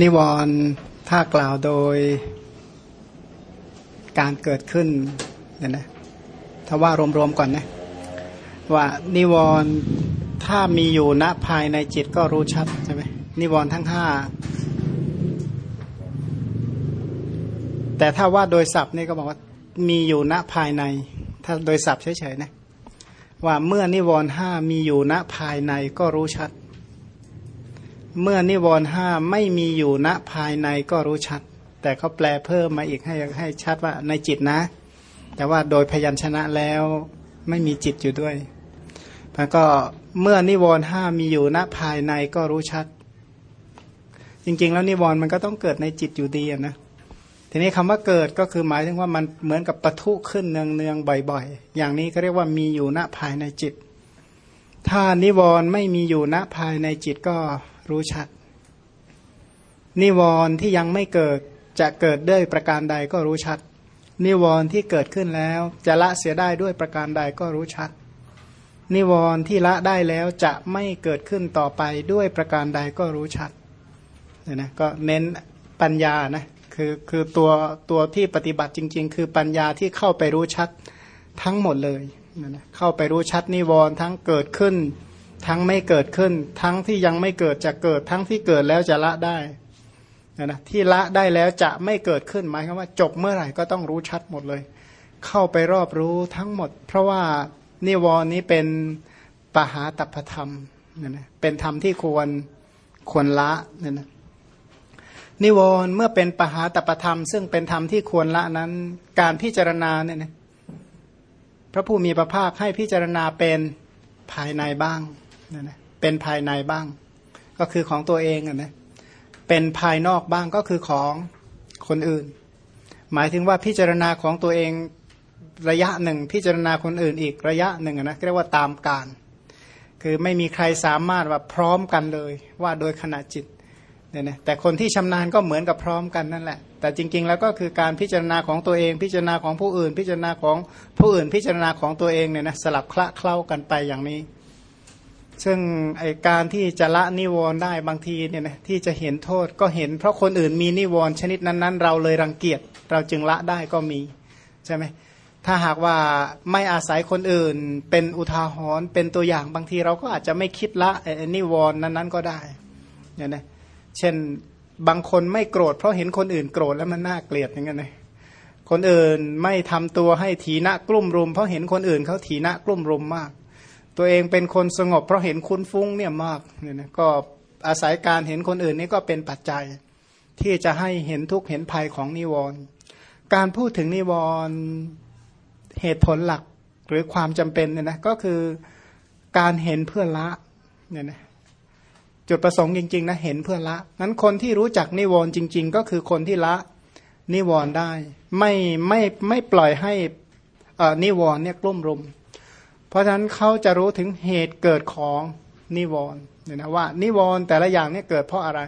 นิวรณ์ถ้ากล่าวโดยการเกิดขึ้นเนี่ยนะถ้าว่ารวมๆก่อนนะว่านิวรณ์ถ้ามีอยู่ณภายในจิตก็รู้ชัดใช่ไหมนิวรณ์ทั้งห้าแต่ถ้าว่าโดยศัพท์นี่ก็บอกว่ามีอยู่ณภายใน ถ้าโดยศัพท์เฉยๆนะว่าเมื่อนิวรณ์ห้ามีอยู่ณภายในก็รู้ชัด เมื่อนิวรณ์ห้าไม่มีอยู่ณภายในก็รู้ชัด แต่เขาแปลเพิ่มมาอีกให้ให้ชัดว่าในจิตนะ แต่ว่าโดยพยัญชนะแล้วไม่มีจิตอยู่ด้วยแล้วก็เมื่อนิวรณ์ห้ามีอยู่ณภายในก็รู้ชัด จริง ๆ แล้วนิวรณ์มันก็ต้องเกิดในจิตอยู่ดีนะทีนี้คำว่าเกิดก็คือหมายถึงว่ามันเหมือนกับปะทุขึ้นเนืองๆบ่อย ๆ อย่างนี้ก็เรียกว่ามีอยู่ณภายในจิต ถ้านิวรณ์ไม่มีอยู่ณภายในจิตก็รู้ชัด นิวรณ์ที่ยังไม่เกิดจะเกิดด้วยประการใดก็รู้ชัด นิวรณ์ที่เกิดขึ้นแล้ว จะละเสียได้ด้วยประการใดก็รู้ชัด นิวรณ์ที่ละได้แล้วจะไม่เกิดขึ้นต่อไปด้วยประการใดก็รู้ชัดเนี่ยนะก็เน้นปัญญานะคือคือตัวตัวที่ปฏิบัติจริง ๆ คือปัญญาที่เข้าไปรู้ชัดทั้งหมดเลยนะเข้าไปรู้ชัดนิวรณ์ทั้งเกิดขึ้น ทั้งไม่เกิดขึ้น ทั้งที่ยังไม่เกิดจะเกิด ทั้งที่เกิดแล้วจะละได้นะนะที่ละได้แล้วจะไม่เกิดขึ้นหมายความว่า จบเมื่อไหร่ก็ต้องรู้ชัดหมดเลย เข้าไปรอบรู้ทั้งหมด เพราะว่านิวรณ์นี้เป็นปหาตัพธรรมนะนะเป็นธรรมที่ควรควรละเนี่ยนะนิวรณ์เมื่อเป็นปหาตประธรรม ซึ่งเป็นธรรมที่ควรละนั้นการพิจารณาเนี่ยนะพระผู้มีพระภาคให้พิจารณาเป็นภายในบ้าง เนี่ยนะเป็นภายในบ้าง ก็คือของตัวเองอะนะเป็นภายนอกบ้างก็คือของคนอื่น หมายถึงว่าพิจารณาของตัวเองระยะหนึ่ง พิจารณาคนอื่นอีกระยะหนึ่งนะเรียกว่าตามการ คือไม่มีใครสามารถว่าพร้อมกันเลย ว่าโดยขณะจิตเนี่ยนะแต่คนที่ชำนาญก็เหมือนกับพร้อมกันนั่นแหละ แต่จริง ๆ แล้วก็คือการพิจารณาของตัวเอง พิจารณาของผู้อื่น พิจารณาของผู้อื่น พิจารณาของตัวเองเนี่ยนะสลับคละเคล้ากันไปอย่างนี้ ซึ่งไอการที่จะละนิวรณ์ได้บางทีเนี่ยนะที่จะเห็นโทษก็เห็น เพราะคนอื่นมีนิวรณ์ชนิดนั้นๆ เราเลยรังเกียจเราจึงละได้ก็มีใช่ไหมถ้าหากว่าไม่อาศัยคนอื่น เป็นอุทาหรณ์เป็นตัวอย่างบางทีเราก็อาจจะไม่คิดละไอ้นิวรณ์นั้นๆก็ได้เนี่ยนะเช่นบางคนไม่โกรธเพราะเห็นคนอื่นโกรธแล้วมันน่าเกลียดอย่างเงี้ยนะคนอื่นไม่ทำตัวให้ถีนะกลุ่มรุม เพราะเห็นคนอื่นเขาถีนะกลุ่มรุมมาก ตัวเองเป็นคนสงบเพราะเห็นคุณฟุ้งเนี่ยมากเนี่ยนะก็อาศัยการเห็นคนอื่นนี่ก็เป็นปัจจัย ที่จะให้เห็นทุกข์เห็นภัยของนิวรณ์การพูดถึงนิวรณ์เหตุผลหลักหรือความจำเป็นเนี่ยนะก็คือการเห็นเพื่อละเนี่ยนะจุดประสงค์จริงๆนะเห็นเพื่อละนั้นคนที่รู้จักนิวรณ์จริง ๆ ก็คือคนที่ละนิวรณ์ได้ ไม่ไม่ไม่ปล่อยให้นิวรณ์เนี่ยกลุ่มรุม เพราะฉะนั้นเขาจะรู้ถึงเหตุเกิดของนิวรณ์เนี่ยนะว่า นิวรณ์แต่ละอย่างเนี่ยเกิดเพราะอะไร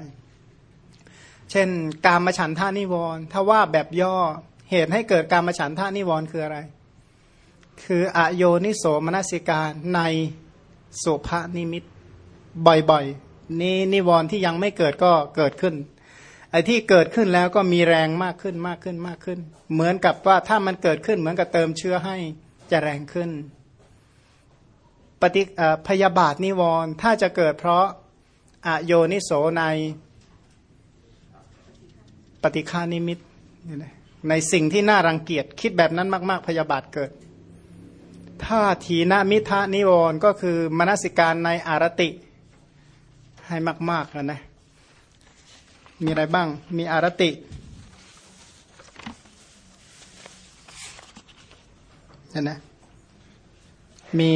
เช่น การมาฉันท่านิวรณ์ถ้าว่าแบบย่อเหตุให้เกิดการมาฉันท่านิวรณ์คืออะไร คืออโยนิโสมนสิการในสุภนิมิตบ่อยๆ นี่นิวรณ์ที่ยังไม่เกิดก็เกิดขึ้นไอ้ที่เกิดขึ้นแล้วก็มีแรงมากขึ้นมากขึ้นมากขึ้น เหมือนกับว่าถ้ามันเกิดขึ้นเหมือนกับเติมเชื้อให้จะแรงขึ้น ปฏิพยาบาทนิวรณ์ถ้าจะเกิดเพราะอโยนิโสในปฏิฆานิมิตในสิ่งที่น่ารังเกียจคิดแบบนั้นมาก ๆ พยาบาทเกิด ถ้าทีนมิทานิวรณ์ก็คือมนสิการในอารติให้มากๆนะนะมีอะไรบ้างมีอารตินะนะมี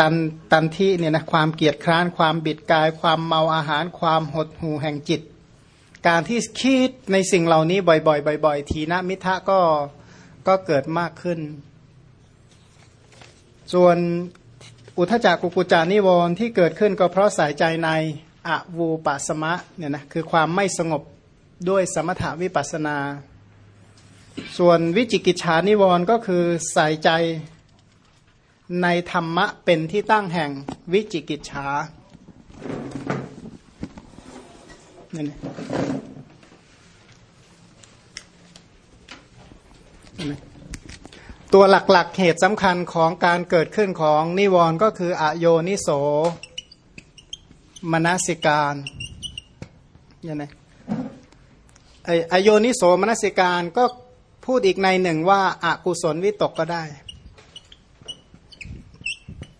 ตันตันที่เนี่ยนะความเกียดคร้านความบิดกาย ความเมาอาหาร ความหดหูแห่งจิต การที่คิดในสิ่งเหล่านี้บ่อย ๆ บ่อย ๆ ทีนะมิทะก็ก็เกิดมากขึ้น ส่วนอุทจักกุกุจานิวรณ์ที่เกิดขึ้นก็เพราะสายใจในอวูปัสมะเนี่ยนะคือความไม่สงบด้วยสมถาวิปัสนา ส่วนวิจิกิจฉานิวรณ์ก็คือใส่ใจ ในธรรมะเป็นที่ตั้งแห่งวิจิกิจฉานี่ตัวหลักๆเหตุสำคัญของการเกิดขึ้นของนิวรณ์ก็คืออโยนิโสมนสิการยนะไออโยนิโสมนสิการก็พูดอีกในหนึ่งว่าอากุศลวิตกก็ได้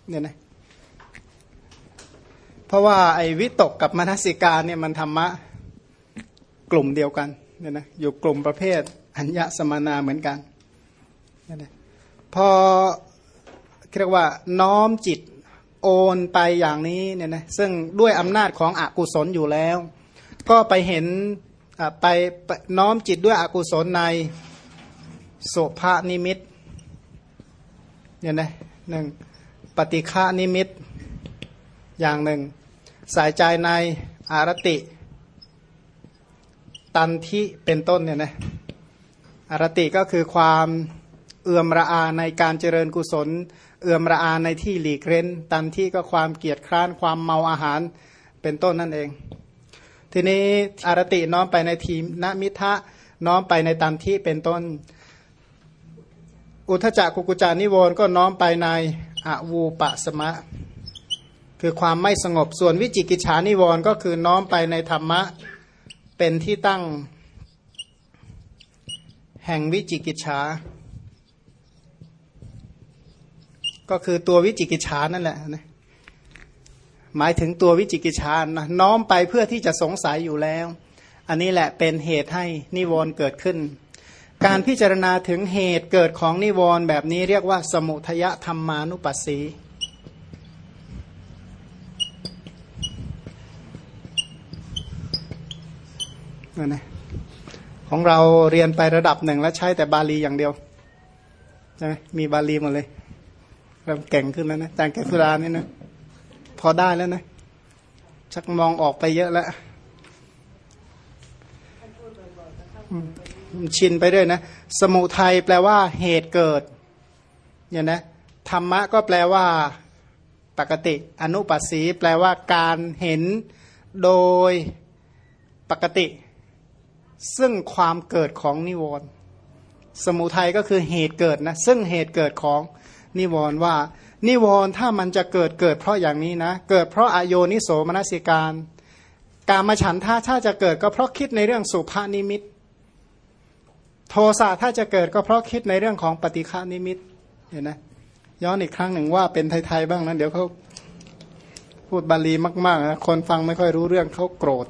เนี่ยนะเพราะว่าไอ้วิตกกับมนสิการเนี่ยมันธรรมะกลุ่มเดียวกันเนี่ยนะอยู่กลุ่มประเภทอัญญสมนาเหมือนกันเนี่ยนะพอเรียกว่าน้อมจิตโอนไปอย่างนี้เนี่ยนะซึ่งด้วยอำนาจของอกุศลอยู่แล้ว ก็ไปเห็นไปน้อมจิตด้วยอกุศลในโสภานิมิตเนี่ยนะหนึ่ง ปฏิฆานิมิตอย่างหนึ่ง สายใจในอารติ ตันทิเป็นต้นเนี่ยนะอารติก็คือความเอื่อมระอาในการเจริญกุศล เอื่อมระอาในที่หลีกเร้น ตันที่ก็ความเกียจคร้านความเมาอาหารเป็นต้นนั่นเอง ทีนี้อารติน้อมไปในทีนมิทะน้อมไปในตันที่เป็นต้น อุทจักกุกุจานิวรก็น้อมไปใน อวูปะสมะ คือความไม่สงบส่วนวิจิกิจฉานิวรณ์ก็คือน้อมไปในธรรมะเป็นที่ตั้ง แห่งวิจิกิจฉาก็คือตัววิจิกิจฉานั่นแหละนะหมายถึงตัววิจิกิจฉานะน้อมไปเพื่อที่จะสงสัยอยู่แล้ว อันนี้แหละเป็นเหตุให้นิวรณ์เกิดขึ้น การพิจารณาถึงเหตุเกิดของนิวรณ์แบบนี้เรียกว่า สมุทยธรรมานุปัสสีนั่นนะของเราเรียนไประดับหนึ่งแล้วใช้แต่บาลีอย่างเดียวใช่ไหมมีบาลีหมดเลยเริ่มเก่งขึ้นแล้วนะแต่งแกสุรานี่นะพอได้แล้วนะ ชักมองออกไปเยอะแล้ว ชินไปด้วยนะ สมุทัยแปลว่าเหตุเกิดเนี่ยนะธรรมะก็แปลว่าปกติ อนุปัสสีแปลว่าการเห็นโดยปกติ ซึ่งความเกิดของนิวรณ์สมุทัยก็คือเหตุเกิดนะซึ่งเหตุเกิดของนิวรณ์ว่า นิวรณ์ถ้ามันจะเกิดเกิดเพราะอย่างนี้นะ เกิดเพราะอโยนิโสมนสิการ การมาฉันท่าถ้าจะเกิดก็เพราะคิดในเรื่องสุภานิมิต โทสะถ้าจะเกิดก็เพราะคิดในเรื่องของปฏิฆานิมิตเห็นไหมย้อนอีกครั้งหนึ่งว่าเป็นไทยๆบ้างนะเดี๋ยวเขาพูดบาลีมากๆนะคนฟังไม่ค่อยรู้เรื่องเขาโกรธ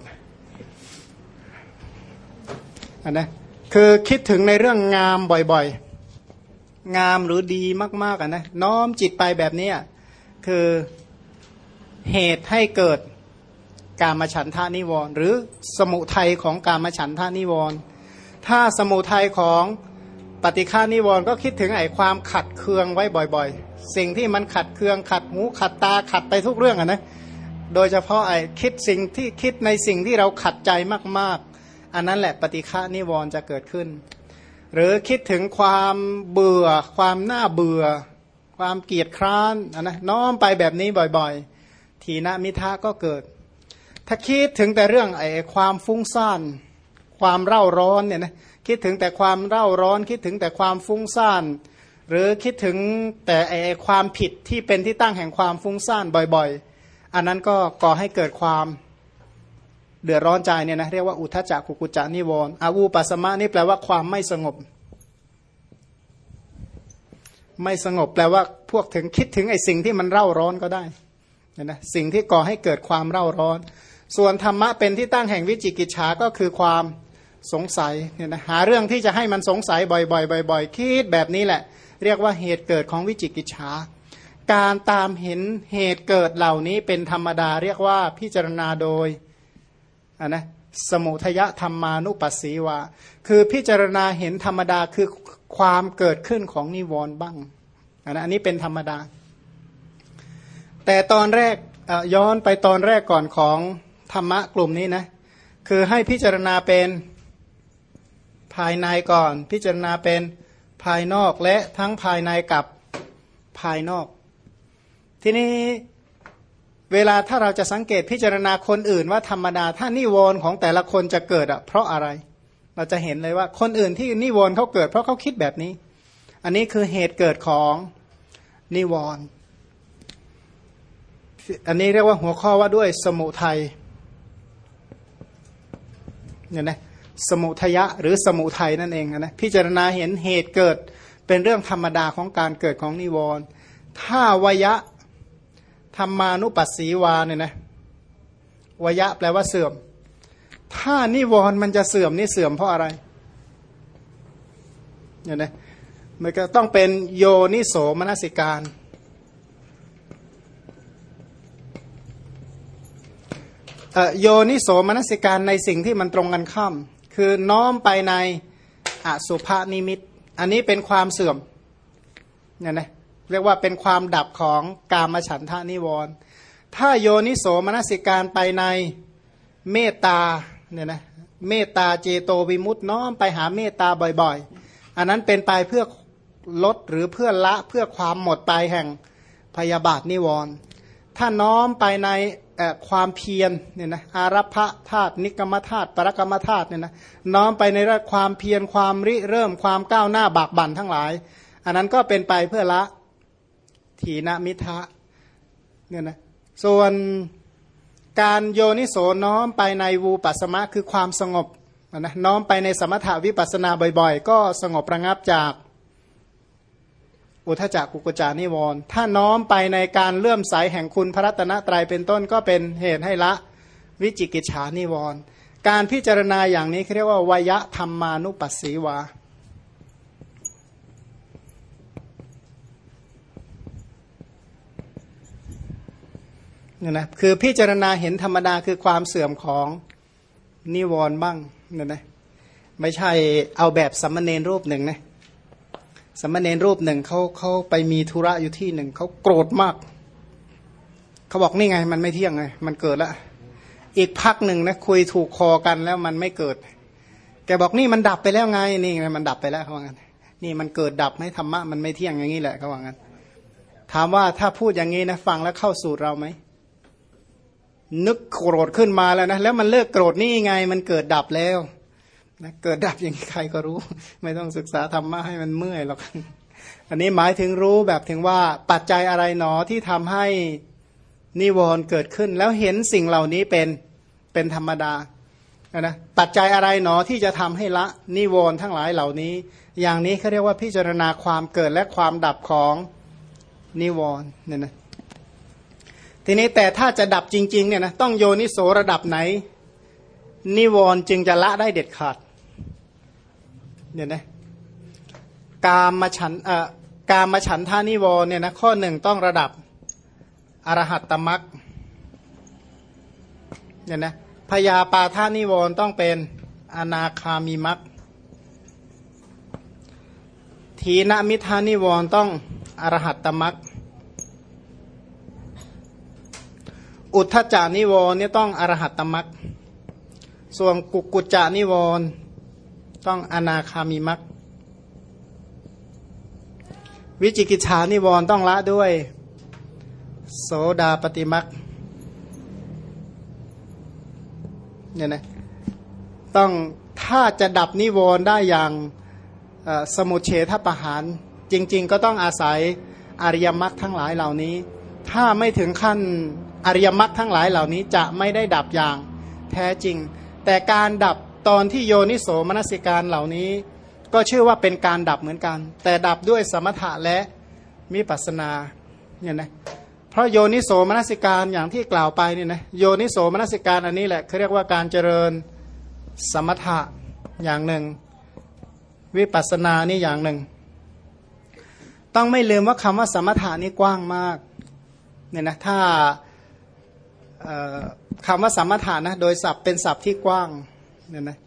นนะคือคิดถึงในเรื่องงามบ่อยๆ งามหรือดีมากๆอะนะน้อมจิตไปแบบนี้คือเหตุให้เกิดการมาฉันทานิวรณ์หรือสมุทัยของการมาฉันทานิวรณ์ ถ้าสมุทัยของปฏิฆานิวรณ์ก็คิดถึงไอ้ความขัดเคืองไว้บ่อยๆ สิ่งที่มันขัดเคืองขัดหูขัดตาขัดไปทุกเรื่องอะนะโดยเฉพาะไอ้คิดสิ่งที่คิดในสิ่งที่เราขัดใจมากๆ อันนั้นแหละปฏิฆานิวรณ์จะเกิดขึ้น หรือคิดถึงความเบื่อ ความน่าเบื่อ ความเกียดคร้านนะน้อมไปแบบนี้บ่อยๆ ทีนะมิทะก็เกิด ถ้าคิดถึงแต่เรื่องไอ้ความฟุ้งซ่าน ความเร่าร้อนเนี่ยนะคิดถึงแต่ความเร่าร้อน คิดถึงแต่ความฟุ้งซ่านหรือคิดถึงแต่ไอความผิดที่เป็นที่ตั้งแห่งความฟุ้งซ่านบ่อยๆ อันนั้นก็ก่อให้เกิดความเดือดร้อนใจเนี่ยนะเรียกว่าอุทจักกุกุจานิวรณ์อาวูปัสมะนี่แปลว่าความไม่สงบ ไม่สงบแปลว่าพวกถึงคิดถึงไอสิ่งที่มันเร่าร้อนก็ได้นะนะสิ่งที่ก่อให้เกิดความเร่าร้อน ส่วนธรรมะเป็นที่ตั้งแห่งวิจิกิจฉาก็คือความ สงสัยเนี่ยนะหาเรื่องที่จะให้มันสงสัยบ่อยๆบ่อยๆคิดแบบนี้แหละ เรียกว่าเหตุเกิดของวิจิกิจฉาการตามเห็นเหตุเกิดเหล่านี้เป็นธรรมดาเรียกว่าพิจารณาโดยอันนะสมุทยธรรมานุปัสสีวาคือพิจารณาเห็นธรรมดาคือความเกิดขึ้นของนิวรณ์บ้างอันนะอันนี้เป็นธรรมดา แต่ตอนแรกย้อนไปตอนแรกก่อนของธรรมะกลุ่มนี้นะคือให้พิจารณาเป็น ภายในก่อน พิจารณาเป็นภายนอกและทั้งภายในกับภายนอก ทีนี้เวลาถ้าเราจะสังเกตพิจารณาคนอื่นว่าธรรมดา ถ้านิวรณ์ของแต่ละคนจะเกิดอะเพราะอะไร เราจะเห็นเลยว่าคนอื่นที่นิวรณ์เขาเกิด เพราะเขาคิดแบบนี้ อันนี้คือเหตุเกิดของนิวรณ์อันนี้เรียกว่าหัวข้อว่าด้วยสมุทัยเนี่ยนะ สมุทยะหรือสมุทัยนั่นเองนะพิจารณาเห็นเหตุเกิดเป็นเรื่องธรรมดาของการเกิดของนิวรณ์ถ้าวยะธรรมานุปัสสีวาเนี่ยนะวยะแปลว่าเสื่อม ถ้านิวรณ์มันจะเสื่อมนี่เสื่อมเพราะอะไรเนี่ยนะมันก็ต้องเป็นโยนิโสมนสิการ โยนิโสมนสิการในสิ่งที่มันตรงกันข้าม คือน้อมไปในอสุภนิมิต อันนี้เป็นความเสื่อมเนี่ยนะเรียกว่าเป็นความดับของกามฉันทานิวรณ์ถ้าโยนิโสมนสิการไปในเมตตาเนี่ยนะเมตตาเจโตวิมุตน้อมไปหาเมตตาบ่อยๆ อันนั้นเป็นไปเพื่อลดหรือเพื่อละเพื่อความหมดไปแห่งพยาบาทนิวรณ์ถ้าน้อมไปใน ความเพียรเนี่ยนะอารัพะธาตุนิกรรมธาตุปรกรรมธาตุเนี่ยนะน้อมไปในเรื่องความเพียรความริเริ่มความก้าวหน้าบากบั่นทั้งหลาย อันนั้นก็เป็นไปเพื่อละถีนมิทะเนี่ยนะส่วนการโยนิโสน้อมไปในวูปัสมะคือความสงบนะน้อมไปในสมถาวิปัสนาบ่อยๆ ก็สงบระงับจาก อุทจักกุกจานิวรณ์ถ้าน้อมไปในการเลื่อมใสแห่งคุณพระรัตนตรัยเป็นต้นก็เป็นเหตุให้ละวิจิกิจฉานิวรณ์การพิจารณาอย่างนี้เรียกว่าวยธรรมานุปัสสีวาเนี่ยนะคือพิจารณาเห็นธรรมดาคือความเสื่อมของนิวรณ์บ้างเนี่ยนะไม่ใช่เอาแบบสัมมเนรรูปหนึ่งนะ สมณเณรรูปหนึ่งเขาเขาไปมีธุระอยู่ที่หนึ่งเขาโกรธมาก เขาบอกนี่ไง มันไม่เที่ยงไง มันเกิดล้วอีกพักหนึ่งนะคุยถูกคอกันแล้วมันไม่เกิด แกบอกนี่มันดับไปแล้วไง นี่ไงมันดับไปแล้วเขาว่างั้นนี่มันเกิดดับให้ธรรมะมันไม่เที่ยงอย่างนี้แหละเขาว่างั้น ถามว่าถ้าพูดอย่างนี้นะฟังแล้วเข้าสูตรเราไหมนึกโกรธขึ้นมาแล้วนะแล้วมันเลิกโกรธนี่ไง มันเกิดดับแล้ว นะเกิดดับอย่างใครก็รู้ ไม่ต้องศึกษาธรรมะให้มันเมื่อยหรอกอันนี้หมายถึงรู้แบบถึงว่าปัจจัยอะไรหนอที่ทำให้นิวรณ์เกิดขึ้น แล้วเห็นสิ่งเหล่านี้เป็นเป็นธรรมดานะปัจจัยอะไรหนอที่จะทำให้ละนิวรณ์ทั้งหลายเหล่านี้ อย่างนี้เขาเรียกว่าพิจารณาความเกิดและความดับของนิวรณ์เนี่ยนะทีนี้แต่ถ้าจะดับจริงๆเนี่ยนะต้องโยนิโสระดับไหน นิวรณ์จึงจะละได้เด็ดขาด เนี่ยนะกามมาฉันเอ่อกามมาฉันท่านิวรเนี่ยนะข้อหนึ่งต้องระดับอรหัตตมักเนี่ยนะพยาปาท่านิวรต้องเป็นอนาคามีมักทีนมิทานิวรต้องอรหัตตมักอุทธจานิวรเนี่ยต้องอรหัตตมักส่วนกุกุจจานิวร ต้องอนาคามีมักวิจิกิจฉานิวรณ์ต้องละด้วย โสดาปฏิมักเนี่ยนะต้องถ้าจะดับนิวรณ์ได้อย่างสมุเฉทประหาร จริง ๆ ก็ต้องอาศัยอริยมรรคทั้งหลายเหล่านี้ ถ้าไม่ถึงขั้นอริยมรรคทั้งหลายเหล่านี้จะไม่ได้ดับอย่างแท้จริง แต่การดับ ตอนที่โยนิโสมนสิการเหล่านี้ ก็ชื่อว่าเป็นการดับเหมือนกัน แต่ดับด้วยสมถะและมิปัสนาเนี่ยนะเพราะโยนิโสมนสิการอย่างที่กล่าวไปเนี่ยนะโยนิโสมนสิการอันนี้แหละเขาเรียกว่าการเจริญสมถะอย่างหนึ่ง วิปัสนานี่อย่างหนึ่ง ต้องไม่ลืมว่าคำว่าสมถะนี่กว้างมากเนี่ยนะถ้าคำว่าสมถะนะโดยศัพท์เป็นศัพท์ที่กว้าง เนี่ยนะ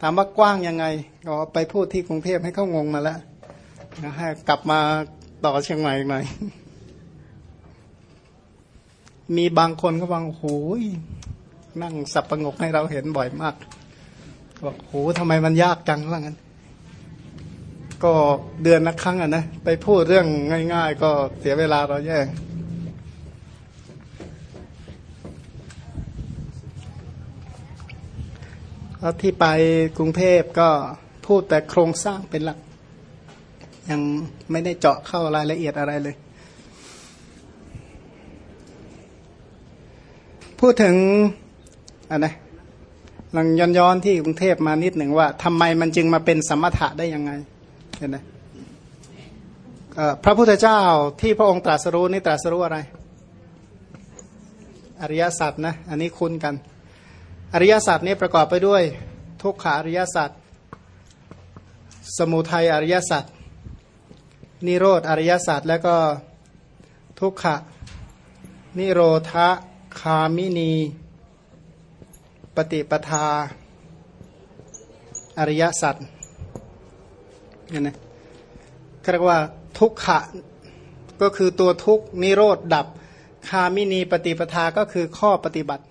ถามว่ากว้างยังไงก็ไปพูดที่กรุงเทพให้เขางงมาแล้วนะให้กลับมาต่อเชียงใหม่หน่อย มีบางคนก็บางโหยนั่งสับประงกให้เราเห็นบ่อยมากบอกโหทำไมมันยากจังว่างั้น ก็เดือนละครั้งอะนะ ไปพูดเรื่องง่าย ๆ ก็เสียเวลาเราแย่ ราะที่ไปกรุงเทพก็พูดแต่โครงสร้างเป็นหลัก ยังไม่ได้เจาะเข้ารายละเอียดอะไรเลย พูดถึงอันนะลังย้อนย้อนที่กรุงเทพมานิดหนึ่งว่าทำไมมันจึงมาเป็นสมถะได้ยังไงเห็นไหมพระพุทธเจ้าที่พระองค์ตรัสรู้นี่ตรัสรู้อะไร อริยสัจนะ อันนี้คุ้นกัน อริยสัจนี้ประกอบไปด้วย ทุกขาอริยสัจสมุทัยอริยสัจนิโรธอริยสัจแล้วก็ทุกขะนิโรธะคามินี ปฏิปทา อริยสัจเห็นไหมเรียกว่าทุกขะก็คือตัวทุกนิโรธดับ คามินีปฏิปทาก็คือข้อปฏิบัติ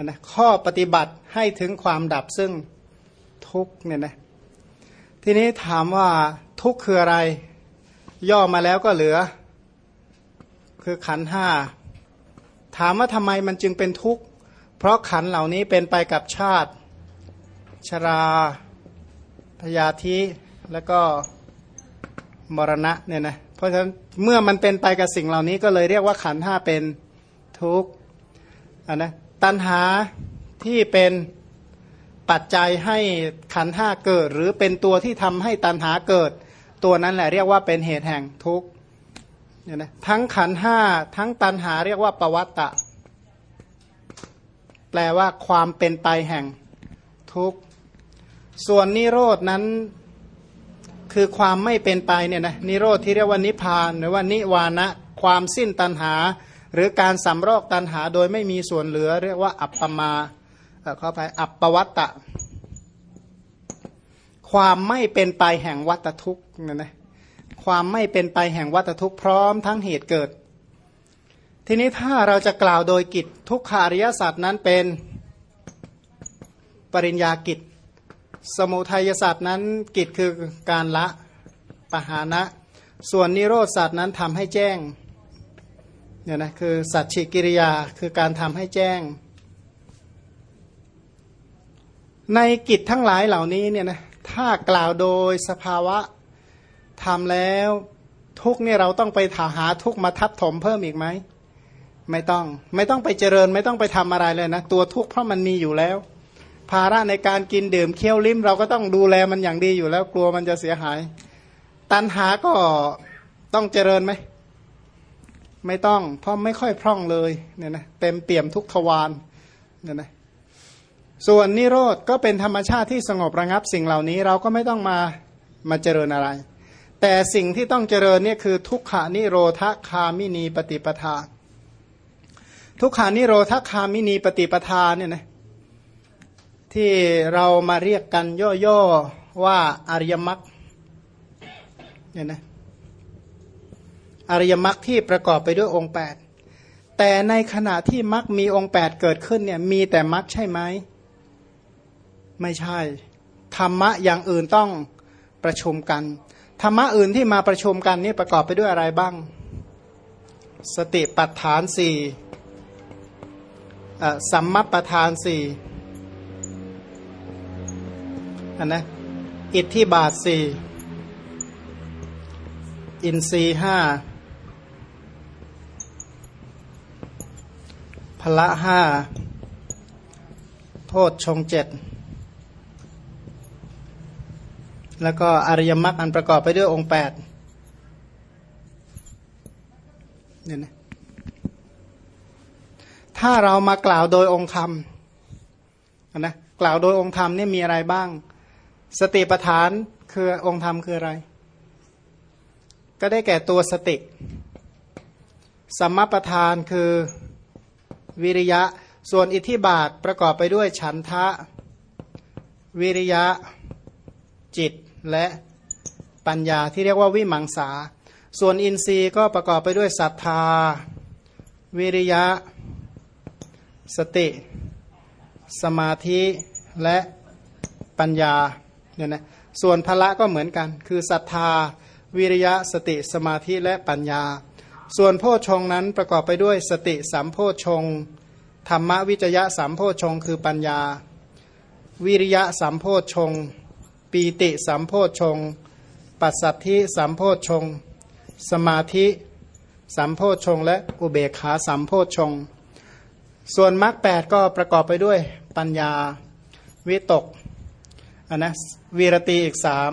นะข้อปฏิบัติให้ถึงความดับซึ่งทุกเนี่ยนะทีนี้ถามว่าทุกคืออะไร ย่อมาแล้วก็เหลือ คือขันห้าถามว่าทำไมมันจึงเป็นทุกข์เพราะขันเหล่านี้เป็นไปกับชาติ ชราพยาธิแล้วก็มรณะเนี่ยนะเพราะฉะนั้นเมื่อมันเป็นไปกับสิ่งเหล่านี้ก็เลยเรียกว่าขันห้าเป็นทุกข์นนะ ตัณหาที่เป็นปัจจัยให้ขันห้าเกิด หรือเป็นตัวที่ทำให้ตัณหาเกิด ตัวนั้นแหละเรียกว่าเป็นเหตุแห่งทุกข์เนี่ยนะทั้งขันห้าทั้งตัณหาเรียกว่าปวัตตะ แปลว่าความเป็นไปแห่งทุกข์ส่วนนิโรดนั้นคือความไม่เป็นไปเนี่ยนะนิโรธที่เรียกว่านิพาน หรือว่านิวานะ ความสิ้นตัณหา หรือการสำรอกตัณหาโดยไม่มีส่วนเหลือ เรียกว่าอัปปมาเข้าไปอัปปวัตตะ ความไม่เป็นไปแห่งวัตทุกข์นี่ยนะความไม่เป็นไปแห่งวัตทุกข์พร้อมทั้งเหตุเกิด ทีนี้ถ้าเราจะกล่าวโดยกิจทุกขาริยศาสตร์นั้นเป็นปริญญากิจ สมุทัยศาสตร์นั้นกิจคือการละปหานะ ส่วนนิโรธศาสตร์นั้นทำให้แจ้ง เนี่ยนะคือสัจฉิกิริยาคือการทำให้แจ้ง ในกิจทั้งหลายเหล่านี้เนี่ยนะถ้ากล่าวโดยสภาวะทำแล้วทุกเนี่ยเราต้องไปถาหาทุกมาทับถมเพิ่มอีกไหมไม่ต้องไม่ต้องไปเจริญไม่ต้องไปทำอะไรเลยนะตัวทุกเพราะมันมีอยู่แล้ว ภาระในการกินดื่มเคี้ยวลิ้ม เราก็ต้องดูแลมันอย่างดีอยู่แล้วกลัวมันจะเสียหาย ตันหาก็ต้องเจริญไหม ไม่ต้องเพราะไม่ค่อยพร่องเลยเนี่ยนะเต็มเปี่ยมทุกทวารเนี่ยนะส่วนนิโรธก็เป็นธรรมชาติที่สงบระงับสิ่งเหล่านี้เราก็ไม่ต้องมามาเจริญอะไร แต่สิ่งที่ต้องเจริญเนี่ยคือทุกขานิโรธคามินีปฏิปทา ทุกขานิโรธคามินีปฏิปทาเนี่ยนะที่เรามาเรียกกันย่อๆว่าอริยมรรคเนี่ยนะ อริยมรรคที่ประกอบไปด้วยองค์ 8 แต่ในขณะที่มรรคมีองค์ 8 เกิดขึ้นเนี่ยมีแต่มรรคใช่ไหมไม่ใช่ ธรรมะอย่างอื่นต้องประชุมกัน ธรรมะอื่นที่มาประชุมกันนี่ประกอบไปด้วยอะไรบ้าง สติปัฏฐานสี่สัมมาปัฏฐานสี่อันนะอิทธิบาทสี่อินทรีห้า พละห้าโพชฌงเจ็ดแล้วก็อริยมรรคอันประกอบไปด้วยองค์แปดเนี่ยนะถ้าเรามากล่าวโดยองค์ธรรมนะกล่าวโดยองค์ธรรมนี่มีอะไรบ้าง สติปทานคือองค์ธรรมคืออะไร ก็ได้แก่ตัวสติ สัมมาประธานคือ วิริยะ ส่วนอิทธิบาทประกอบไปด้วยฉันทะ วิริยะ จิตและปัญญาที่เรียกว่าวิมังสา ส่วนอินทรีย์ก็ประกอบไปด้วยศรัทธา วิริยะ สติ สมาธิและปัญญาเนี่ยนะส่วนพละก็เหมือนกัน คือศรัทธา วิริยะ สติ สมาธิและปัญญา ส่วนโพชงนั้นประกอบไปด้วยสติสัมโพชงธรรมวิจยะสัมโพชงคือปัญญา วิริยะสัมโพชงปีติสัมโพชงปัสสัทธิสัมโพชงสมาธิสัมโพชงและอุเบกขาสัมโพชงส่วนมรรคแปดก็ประกอบไปด้วยปัญญา วิตกอันนะวีรตีอีกสาม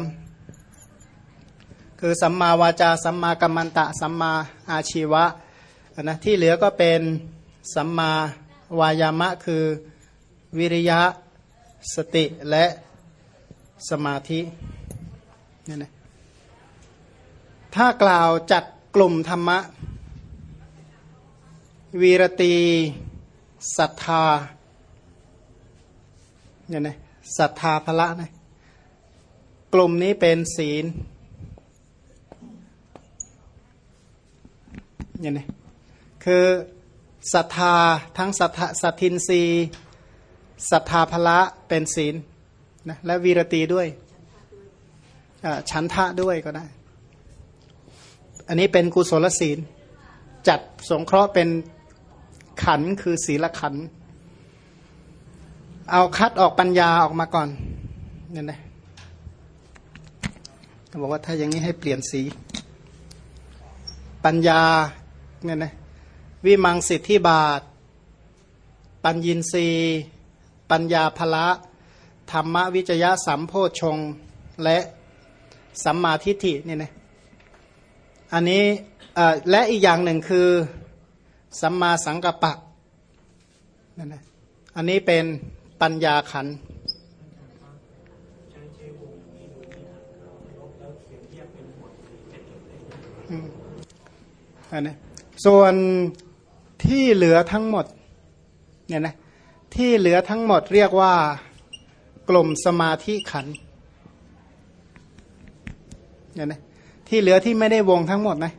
คือสัมมาวาจาสัมมากัมมันตะ สัมมาอาชีวะนะที่เหลือก็เป็นสัมมาวายามะคือวิริยะสติและสมาธิเนี่นะถ้ากล่าวจัดกลุ่มธรรมะ วีรตีศรัทธาเนี่ยนะศรัทธาพละนะกลุ่มนี้เป็นศีล เนี่ยนะคือศรัทธาทั้งศรัทธาสัตทินรีศรัทธาพละเป็นศีลนะและวีรตีด้วยฉันทะด้วยก็ได้ อันนี้เป็นกุศลศีล จัดสงเคราะห์เป็นขันคือศีลขัน เอาคัดออกปัญญาออกมาก่อนเนี่ยนะเขาบอกว่าถ้าอย่างนี้ให้เปลี่ยนสี ปัญญา เนี่ยนะวิมังสิทธิบาท ปัญญินรีปัญญาภละธรรมวิจยะสัมโพชงและสัมมาทิฏฐิเนี่ยนะอันนี้และอีกอย่างหนึ่งคือสัมมาสังกัปปะนั่นนะอันนี้เป็นปัญญาขันอันนี้ ส่วนที่เหลือทั้งหมดเนี่ยนะที่เหลือทั้งหมดเรียกว่ากลุ่มสมาธิขันเนี่ยนะที่เหลือที่ไม่ได้วงทั้งหมดนะ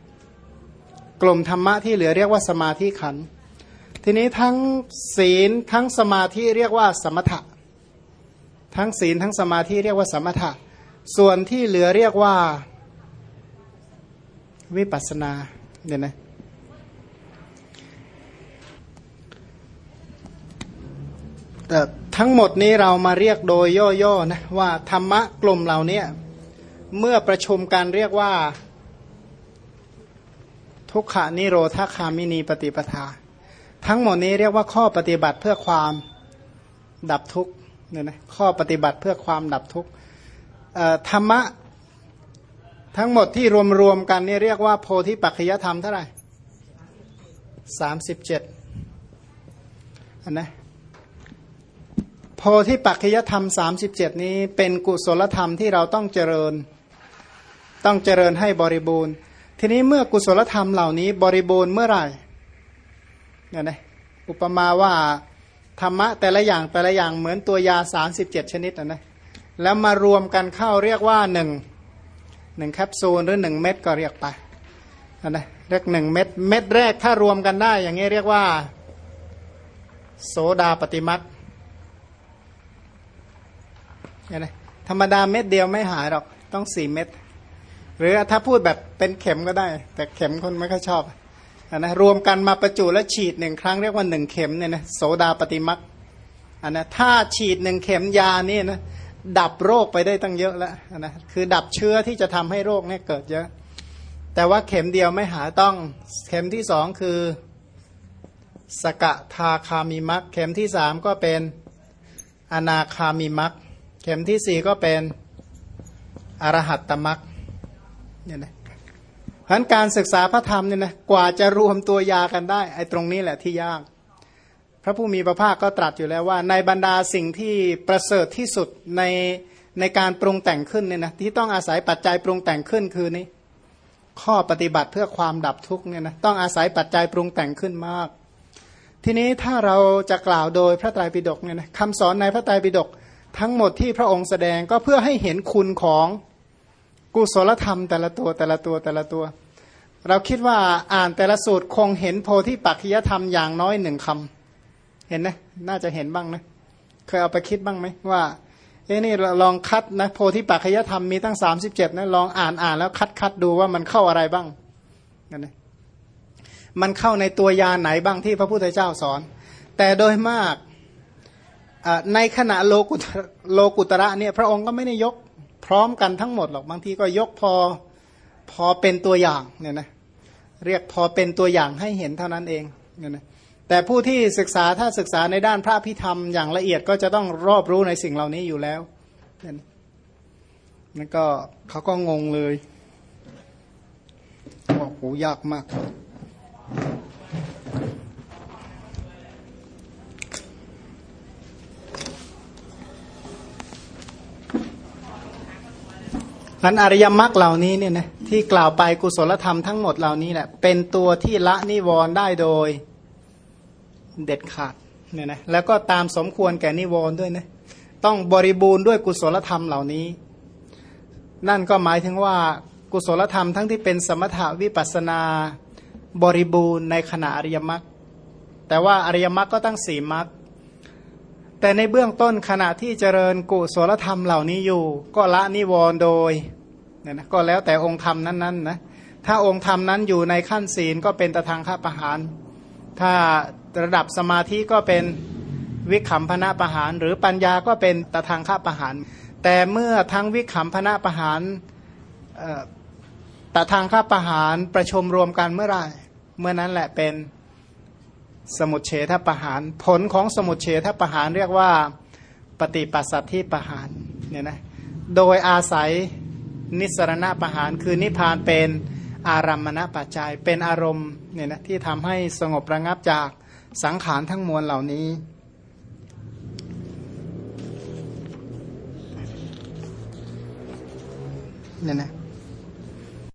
กลุ่มธรรมะที่เหลือเรียกว่าสมาธิขัน ทีนี้ทั้งศีลทั้งสมาธิเรียกว่าสมถะ ทั้งศีลทั้งสมาธิเรียกว่าสมถะ ส่วนที่เหลือเรียกว่าวิปัสนาเนี่ยนะแต่ ทั้งหมดนี้เรามาเรียกโดยย่อๆนะว่าธรรมะกลุ่มเหล่านี้เมื่อประชุมกันเรียกว่า ทุกขานิโรธาคามินีปฏิปทา ทั้งหมดนี้เรียกว่าข้อปฏิบัติเพื่อความดับทุกข์เนี่ยนะข้อปฏิบัติเพื่อความดับทุกข์ธรรมะทั้งหมดที่รวมๆกันนี่เรียกว่าโพธิปัจจยธรรมเท่าไหร่สามสิบเจ็ดอันนะ พธิปัจจยธรรมสามสิบเจ็ดนี้เป็นกุศลธรรมที่เราต้องเจริญ ต้องเจริญให้บริบูรณ์ ทีนี้เมื่อกุศลธรรมเหล่านี้บริบูรณ์เมื่อไหร่เนี่ยนะอุปมาว่าธรรมะแต่ละอย่างแต่ละอย่างเหมือนตัวยาสามสิบเจ็ดชนิดนะแล้วมารวมกันเข้าเรียกว่าหนึ่งหนึ่งแคปซูลหรือหนึ่งเม็ดก็เรียกไปนะเรียกหนึ่งเม็ดเม็ดแรกถ้ารวมกันได้ อย่างนี้เรียกว่า โสดาปฏิมั นะธรรมดาเม็ดเดียวไม่หายหรอกต้องสี่เม็ด หรือถ้าพูดแบบเป็นเข็มก็ได้ แต่เข็มคนไม่ค่อยชอบนะรวมกันมาประจุและฉีดหนึ่งครั้งเรียกว่าหนึ่งเข็มเนี่ยนะโสดาปฏิมักอันนะถ้าฉีดหนึ่งเข็มยานี่นะดับโรคไปได้ตั้งเยอะแล้วนะคือดับเชื้อที่จะทำให้โรคเนี่ยเกิดเยอะ แต่ว่าเข็มเดียวไม่หาต้อง เข็มที่สองคือสกทาคามิมักเข็มที่สามก็เป็นอนาคามิมัก เข็มที่สี่ก็เป็นอรหัตตมักเนี่ยนะพันการศึกษาพระธรรมเนี่ยนะกว่าจะรวมตัวยากันได้ไอ้ตรงนี้แหละที่ยาก พระผู้มีพระภาคก็ตรัสอยู่แล้วว่า ในบรรดาสิ่งที่ประเสริฐที่สุดในในการปรุงแต่งขึ้นเนี่ยนะที่ต้องอาศัยปัจจัยปรุงแต่งขึ้นคือนี้ ข้อปฏิบัติเพื่อความดับทุกข์เนี่ยนะต้องอาศัยปัจจัยปรุงแต่งขึ้นมาก ทีนี้ถ้าเราจะกล่าวโดยพระไตรปิฎกเนี่ยนะคำสอนในพระไตรปิฎก ทั้งหมดที่พระองค์แสดงก็เพื่อให้เห็นคุณของกุศลธรรมแต่ละตัวแต่ละตัวแต่ละตัว เราคิดว่าอ่านแต่ละสูตรคงเห็นโพธิปัจจยธรรมอย่างน้อยหนึ่งคำเห็นนะน่าจะเห็นบ้างนะเคยเอาไปคิดบ้างไหมว่าเอ้นี่ลองคัดนะโพธิปัจจยธรรมมีตั้งสามสิบเจ็ดนะลองอ่านอ่านแล้วคัดคัดดูว่ามันเข้าอะไรบ้างนั่นนะมันเข้าในตัวยาไหนบ้างที่พระพุทธเจ้าสอน แต่โดยมาก ในขณะโลกุตระโลกุตระเนี่ยพระองค์ก็ไม่ได้ยกพร้อมกันทั้งหมดหรอกบางทีก็ยกพอพอเป็นตัวอย่างเนี่ยนะเรียกพอเป็นตัวอย่างให้เห็นเท่านั้นเองเนี่ยนะแต่ผู้ที่ศึกษาถ้าศึกษาในด้านพระพิธรรมอย่างละเอียดก็จะต้องรอบรู้ในสิ่งเหล่านี้อยู่แล้วเนี่ยนั่นก็เขาก็งงเลยบอกโหยากมาก นั้นอริยมรรคเหล่านี้เนี่ยนะที่กล่าวไปกุศลธรรมทั้งหมดเหล่านี้แหละเป็นตัวที่ละนิวรณ์ได้โดยเด็ดขาดเนี่ยนะแล้วก็ตามสมควรแก่นิวรณ์ด้วยนะต้องบริบูรณ์ด้วยกุศลธรรมเหล่านี้ นั่นก็หมายถึงว่ากุศลธรรมทั้งที่เป็นสมถาวิปัสนาบริบูรณ์ในขณะอริยมรรคแต่ว่าอริยมรรคก็ตั้งสี่มรรค แต่ในเบื้องต้นขณะที่เจริญกุศลธรรมเหล่านี้อยู่ ก็ละนิวรณ์โดยเนี่ยนะก็แล้วแต่องค์ธรรมนั้นๆนะถ้าองค์ธรรมนั้นอยู่ในขั้นศีลก็เป็นตะทางข้าประหาร ถ้าระดับสมาธิก็เป็นวิขำพนะประหาร หรือปัญญาก็เป็นตะทางข้าประหาร แต่เมื่อทั้งวิขำพนะประหารตะทางข้าประหารประชมรวมกันเมื่อไรเมื่อนั้นแหละเป็น สมุทเฉทประหาร ผลของสมุทเฉทประหารเรียกว่าปฏิปัสสัตที่ประหารเนี่ยนะโดยอาศัยนิสรณะประหารคือนิพานเป็นอารัมมณปัจจัยเป็นอารมณ์เนี่ยนะที่ทำให้สงบระงับจากสังขารทั้งมวลเหล่านี้ เนี่ยนะ